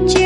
te